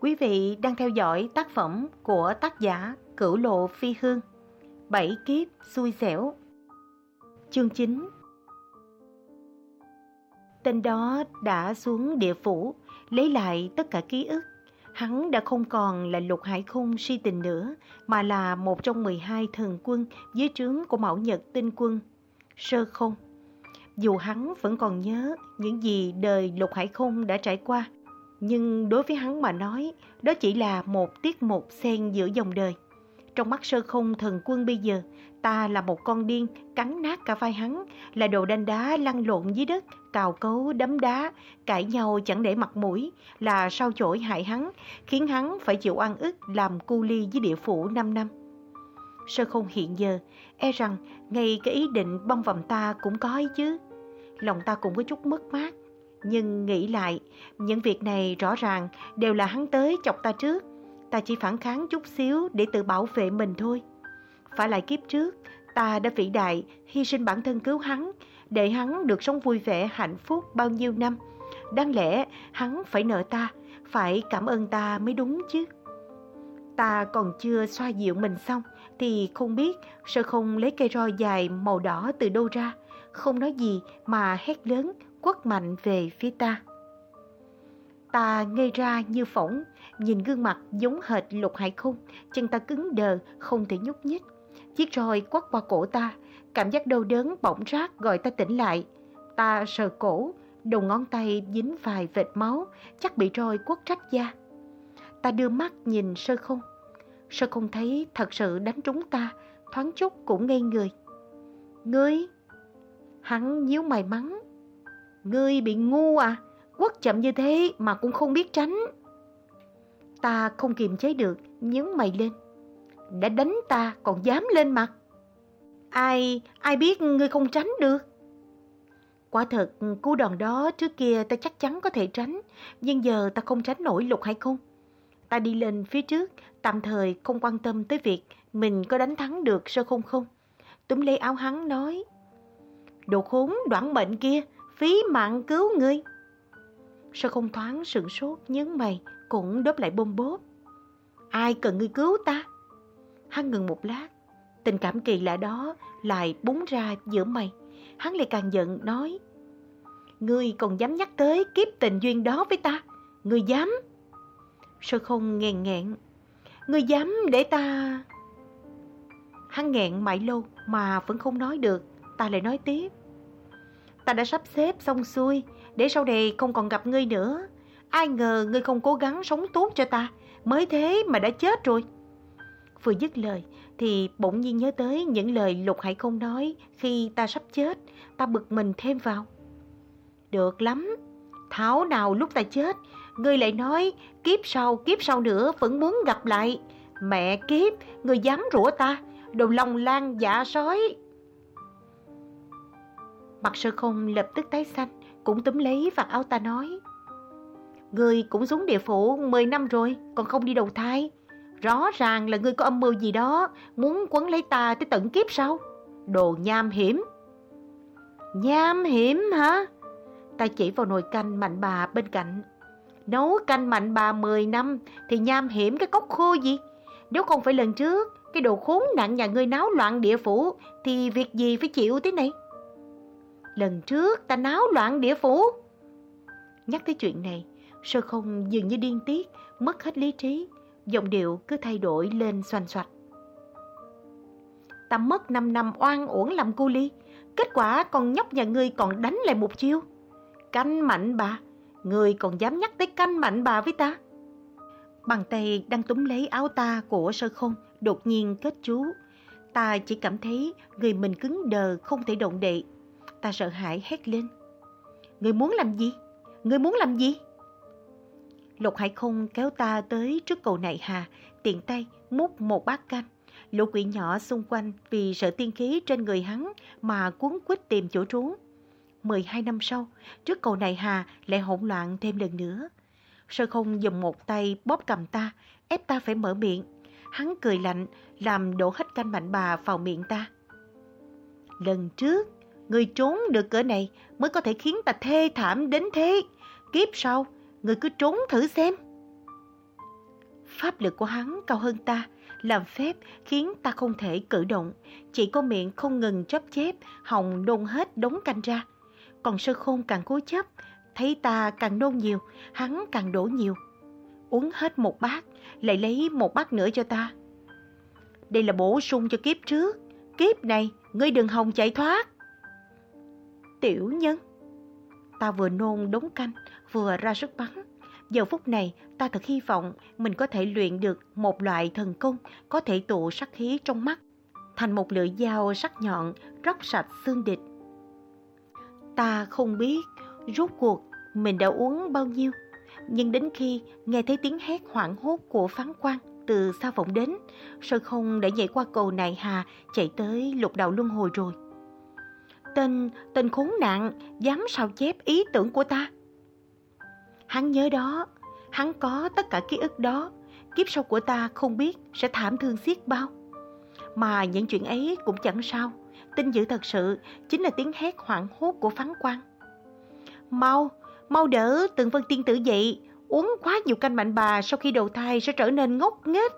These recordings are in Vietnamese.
Quý vị đang theo dõi tác phẩm của tác giả Cửu Lộ Phi Hương, Bảy kiếp xui xẻo Chương 9 Tên đó đã xuống địa phủ, lấy lại tất cả ký ức. Hắn đã không còn là lục hải khung si tình nữa, mà là một trong 12 thần quân dưới trướng của mẫu nhật tinh quân, Sơ Không. Dù hắn vẫn còn nhớ những gì đời lục hải khung đã trải qua nhưng đối với hắn mà nói, đó chỉ là một tiết mục xen giữa dòng đời. Trong mắt sơ không thần quân bây giờ, ta là một con điên cắn nát cả vai hắn, là đồ đanh đá lăn lộn dưới đất, cào cấu đấm đá, cãi nhau chẳng để mặt mũi, là sao chổi hại hắn, khiến hắn phải chịu ăn ức làm cu ly với địa phủ 5 năm. Sơ không hiện giờ, e rằng ngay cái ý định bong vòng ta cũng có ấy chứ. Lòng ta cũng có chút mất mát, nhưng nghĩ lại, những việc này rõ ràng đều là hắn tới chọc ta trước. Ta chỉ phản kháng chút xíu để tự bảo vệ mình thôi. Phải lại kiếp trước, ta đã vĩ đại, hy sinh bản thân cứu hắn, để hắn được sống vui vẻ, hạnh phúc bao nhiêu năm. Đáng lẽ hắn phải nợ ta, phải cảm ơn ta mới đúng chứ. Ta còn chưa xoa dịu mình xong, thì không biết sơ không lấy cây roi dài màu đỏ từ đâu ra. Không nói gì mà hét lớn, quất mạnh về phía ta. Ta ngây ra như phỏng, nhìn gương mặt giống hệt lục hải khung, chân ta cứng đờ, không thể nhúc nhích. Chiếc roi quất qua cổ ta, cảm giác đau đớn bỗng rát gọi ta tỉnh lại. Ta sờ cổ, đầu ngón tay dính vài vệt máu, chắc bị roi quất trách da. Ta đưa mắt nhìn sơ không. Sơ không thấy thật sự đánh trúng ta, thoáng chút cũng ngây người. Ngươi! Hắn nhíu mày mắng. Ngươi bị ngu à? Quất chậm như thế mà cũng không biết tránh. Ta không kiềm chế được, nhướng mày lên. Đã đánh ta còn dám lên mặt. Ai, ai biết ngươi không tránh được. Quả thật, cú đòn đó trước kia ta chắc chắn có thể tránh, nhưng giờ ta không tránh nổi lục hay không. Ta đi lên phía trước, tạm thời không quan tâm tới việc mình có đánh thắng được sơ không không. Túm lấy áo hắn nói, Đồ khốn đoạn mệnh kia, phí mạng cứu ngươi. Sao không thoáng sửng sốt nhướng mày cũng đốp lại bôm bốp. Ai cần ngươi cứu ta? Hắn ngừng một lát, tình cảm kỳ lạ đó lại búng ra giữa mày. Hắn lại càng giận nói, Ngươi còn dám nhắc tới kiếp tình duyên đó với ta? Ngươi dám? Sơ không nghẹn nghẹn, Ngươi dám để ta... Hắn nghẹn mãi lâu mà vẫn không nói được, ta lại nói tiếp. Ta đã sắp xếp xong xuôi, để sau này không còn gặp ngươi nữa. Ai ngờ ngươi không cố gắng sống tốt cho ta, mới thế mà đã chết rồi. Vừa dứt lời thì bỗng nhiên nhớ tới những lời Lục Hải không nói khi ta sắp chết, ta bực mình thêm vào. Được lắm, thảo nào lúc ta chết, ngươi lại nói kiếp sau, kiếp sau nữa vẫn muốn gặp lại. Mẹ kiếp, ngươi dám rủa ta, đồ lòng lan dạ sói. Mặt sơ không lập tức tái xanh, cũng túm lấy vạt áo ta nói. Ngươi cũng xuống địa phủ 10 năm rồi, còn không đi đầu thai. Rõ ràng là ngươi có âm mưu gì đó, muốn quấn lấy ta tới tận kiếp sau. Đồ nham hiểm. Nham hiểm hả? Ta chỉ vào nồi canh mạnh bà bên cạnh. Nấu canh mạnh bà 10 năm thì nham hiểm cái cốc khô gì? Nếu không phải lần trước, cái đồ khốn nạn nhà ngươi náo loạn địa phủ thì việc gì phải chịu thế này? Lần trước ta náo loạn địa phủ. Nhắc tới chuyện này, sơ không dường như điên tiết, mất hết lý trí, giọng điệu cứ thay đổi lên xoành xoạch. Ta mất 5 năm oan uổng làm cu ly, kết quả con nhóc nhà ngươi còn đánh lại một chiêu. Canh mạnh bà, ngươi còn dám nhắc tới canh mạnh bà với ta. Bàn tay đang túm lấy áo ta của sơ không, đột nhiên kết chú. Ta chỉ cảm thấy người mình cứng đờ không thể động đậy Ta sợ hãi hét lên. Người muốn làm gì? Người muốn làm gì? Lục Hải Không kéo ta tới trước cầu nại hà, tiện tay múc một bát canh. Lũ quỷ nhỏ xung quanh vì sợ tiên khí trên người hắn mà cuốn quýt tìm chỗ trú. 12 năm sau, trước cầu nại hà lại hỗn loạn thêm lần nữa. Sơ không dùng một tay bóp cầm ta, ép ta phải mở miệng. Hắn cười lạnh, làm đổ hết canh mạnh bà vào miệng ta. Lần trước, Người trốn được cửa này mới có thể khiến ta thê thảm đến thế. Kiếp sau, người cứ trốn thử xem. pháp lực của hắn cao hơn ta, làm phép khiến ta không thể cử động, chỉ có miệng không ngừng chấp chép, hồng nôn hết đống canh ra. Còn sơ khôn càng cố chấp, thấy ta càng nôn nhiều, hắn càng đổ nhiều. Uống hết một bát, lại lấy một bát nữa cho ta. Đây là bổ sung cho kiếp trước, kiếp này ngươi đừng hòng chạy thoát. Tiểu nhân, ta vừa nôn đống canh, vừa ra sức bắn. Giờ phút này, ta thật hy vọng mình có thể luyện được một loại thần công có thể tụ sắc khí trong mắt, thành một lưỡi dao sắc nhọn, róc sạch xương địch. Ta không biết rốt cuộc mình đã uống bao nhiêu, nhưng đến khi nghe thấy tiếng hét hoảng hốt của phán quan từ xa vọng đến, sơ không đã nhảy qua cầu nại hà chạy tới lục đạo luân hồi rồi. Tên, tên khốn nạn, dám sao chép ý tưởng của ta. Hắn nhớ đó, hắn có tất cả ký ức đó, kiếp sau của ta không biết sẽ thảm thương xiết bao. Mà những chuyện ấy cũng chẳng sao, tin dữ thật sự chính là tiếng hét hoảng hốt của phán quan. Mau, mau đỡ tượng vân tiên tử dậy, uống quá nhiều canh mạnh bà sau khi đầu thai sẽ trở nên ngốc nghếch.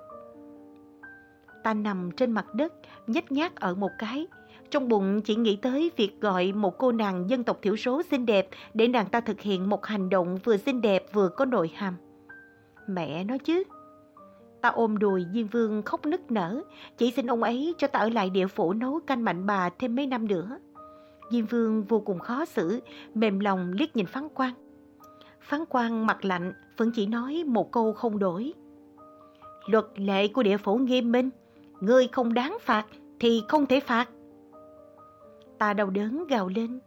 Ta nằm trên mặt đất, nhếch nhác ở một cái, trong bụng chỉ nghĩ tới việc gọi một cô nàng dân tộc thiểu số xinh đẹp để nàng ta thực hiện một hành động vừa xinh đẹp vừa có nội hàm. Mẹ nói chứ. Ta ôm đùi Diên Vương khóc nức nở, chỉ xin ông ấy cho ta ở lại địa phủ nấu canh mạnh bà thêm mấy năm nữa. Diên Vương vô cùng khó xử, mềm lòng liếc nhìn phán quan. Phán quan mặt lạnh, vẫn chỉ nói một câu không đổi. Luật lệ của địa phủ nghiêm minh, người không đáng phạt thì không thể phạt. Ta đau đớn gào lên.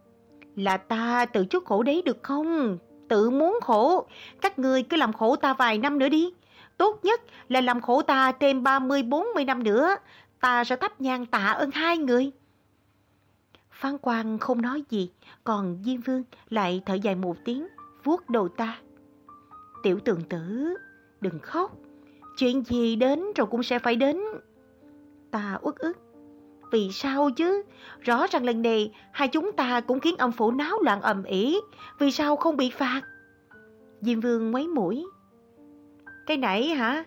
Là ta tự chuốc khổ đấy được không? Tự muốn khổ. Các ngươi cứ làm khổ ta vài năm nữa đi. Tốt nhất là làm khổ ta thêm 30-40 năm nữa. Ta sẽ thắp nhang tạ ơn hai người. Phan Quang không nói gì, còn Diêm Vương lại thở dài một tiếng, vuốt đầu ta. Tiểu tường tử, đừng khóc. Chuyện gì đến rồi cũng sẽ phải đến. Ta uất ức. Vì sao chứ? Rõ ràng lần này hai chúng ta cũng khiến âm phủ náo loạn ầm ĩ. Vì sao không bị phạt? Diêm Vương mấy mũi. Cái nãy hả?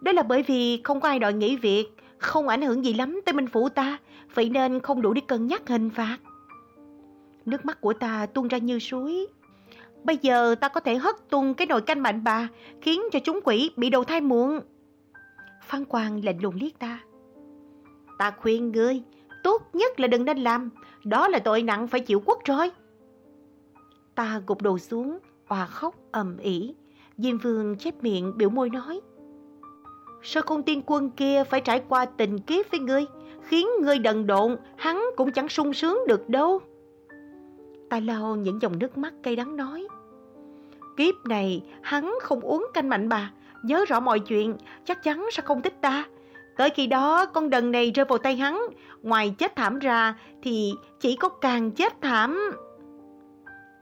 Đó là bởi vì không có ai đòi nghỉ việc, không ảnh hưởng gì lắm tới Minh Phủ ta, vậy nên không đủ để cân nhắc hình phạt. Nước mắt của ta tuôn ra như suối. Bây giờ ta có thể hất tung cái nồi canh mạnh bà, khiến cho chúng quỷ bị đầu thai muộn. Phan Quang lạnh lùng liếc ta. Ta khuyên ngươi, tốt nhất là đừng nên làm, đó là tội nặng phải chịu quất rồi. Ta gục đầu xuống, hòa khóc ầm ĩ. Diêm Vương chép miệng biểu môi nói. Sao con tiên quân kia phải trải qua tình kiếp với ngươi, khiến ngươi đần độn, hắn cũng chẳng sung sướng được đâu. Ta lau những dòng nước mắt cay đắng nói. Kiếp này hắn không uống canh mạnh bà, nhớ rõ mọi chuyện, chắc chắn sẽ không thích ta. Tới khi đó con đần này rơi vào tay hắn, ngoài chết thảm ra thì chỉ có càng chết thảm.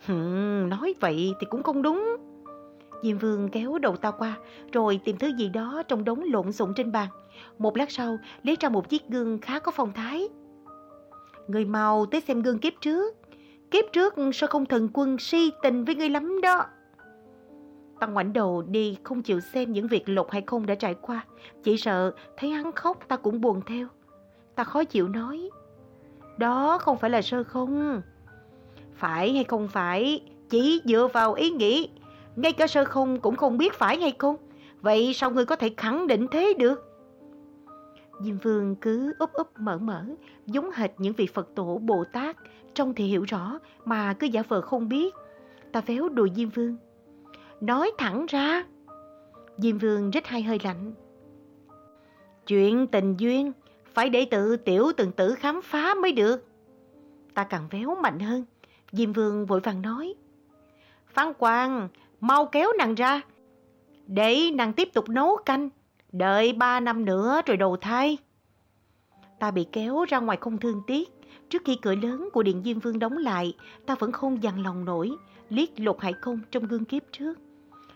Hừm, nói vậy thì cũng không đúng. Diêm Vương kéo đầu ta qua, rồi tìm thứ gì đó trong đống lộn xộn trên bàn. Một lát sau, lấy ra một chiếc gương khá có phong thái. Người mau tới xem gương kiếp trước. Kiếp trước sao không thần quân si tình với ngươi lắm đó. Ta ngoảnh đầu đi không chịu xem những việc lục hay không đã trải qua. Chỉ sợ thấy hắn khóc ta cũng buồn theo. Ta khó chịu nói. Đó không phải là sơ không. Phải hay không phải, chỉ dựa vào ý nghĩ. Ngay cả sơ không cũng không biết phải hay không. Vậy sao ngươi có thể khẳng định thế được? Diêm Vương cứ úp úp mở mở, giống hệt những vị Phật tổ Bồ Tát, trông thì hiểu rõ mà cứ giả vờ không biết. Ta véo đùi Diêm Vương. Nói thẳng ra. Diêm Vương rít hai hơi lạnh. Chuyện tình duyên phải để tự tiểu từng tử khám phá mới được. Ta càng véo mạnh hơn. Diêm Vương vội vàng nói. Phan Quang, mau kéo nàng ra. Để nàng tiếp tục nấu canh. Đợi ba năm nữa rồi đầu thai. Ta bị kéo ra ngoài không thương tiếc. Trước khi cửa lớn của Điện Diêm Vương đóng lại, ta vẫn không dằn lòng nổi, liếc lục hải công trong gương kiếp trước.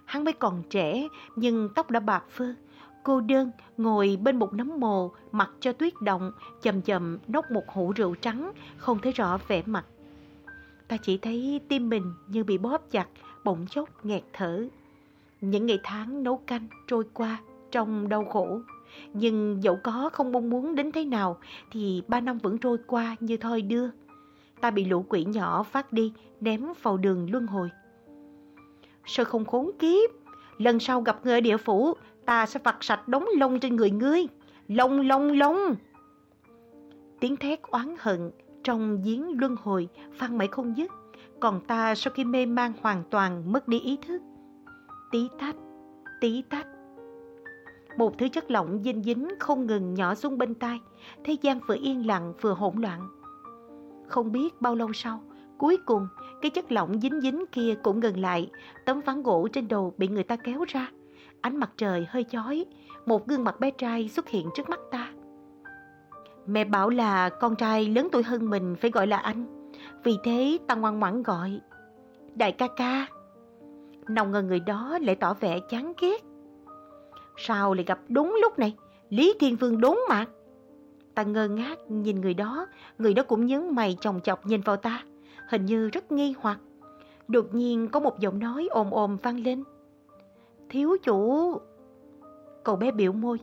Hắn mới còn trẻ, nhưng tóc đã bạc phơ. Cô đơn ngồi bên một nấm mồ, mặt cho tuyết động, chậm chậm nốc một hũ rượu trắng, không thấy rõ vẻ mặt. Ta chỉ thấy tim mình như bị bóp chặt, bỗng chốc nghẹt thở. Những ngày tháng nấu canh trôi qua, trong đau khổ. Nhưng dẫu có không mong muốn đến thế nào thì ba năm vẫn trôi qua như thoi đưa. Ta bị lũ quỷ nhỏ phát đi, ném vào đường luân hồi. Sao không khốn kiếp? Lần sau gặp người địa phủ, ta sẽ vặt sạch đống lông trên người ngươi. Lông lông lông! Tiếng thét oán hận trong giếng luân hồi phan mãi không dứt. Còn ta sau khi mê man hoàn toàn mất đi ý thức. Tí tách, tí tách. Một thứ chất lỏng dinh dính không ngừng nhỏ xuống bên tai. Thế gian vừa yên lặng vừa hỗn loạn. Không biết bao lâu sau, cuối cùng cái chất lỏng dính dính kia cũng ngừng lại. Tấm ván gỗ trên đầu bị người ta kéo ra. Ánh mặt trời hơi chói, một gương mặt bé trai xuất hiện trước mắt ta. Mẹ bảo là con trai lớn tuổi hơn mình phải gọi là anh. Vì thế ta ngoan ngoãn gọi. Đại ca ca. Nào ngờ người đó lại tỏ vẻ chán ghét. Sao lại gặp đúng lúc này? Lý Thiên Vương đốn mặt. Ta ngơ ngác nhìn người đó, người đó cũng nhướng mày chồng chọc nhìn vào ta, hình như rất nghi hoặc. Đột nhiên có một giọng nói ồm ồm vang lên. Thiếu chủ... Cậu bé biểu môi,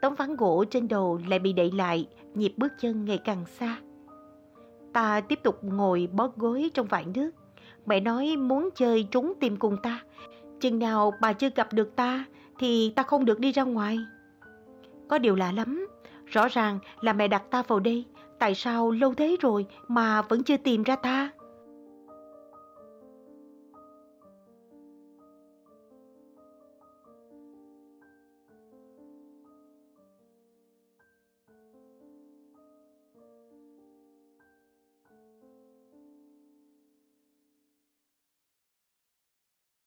tấm ván gỗ trên đầu lại bị đẩy lại, nhịp bước chân ngày càng xa. Ta tiếp tục ngồi bó gối trong vải nước. Mẹ nói muốn chơi trúng tìm cùng ta. Chừng nào bà chưa gặp được ta thì ta không được đi ra ngoài. Có điều lạ lắm, rõ ràng là mẹ đặt ta vào đây. Tại sao lâu thế rồi mà vẫn chưa tìm ra ta?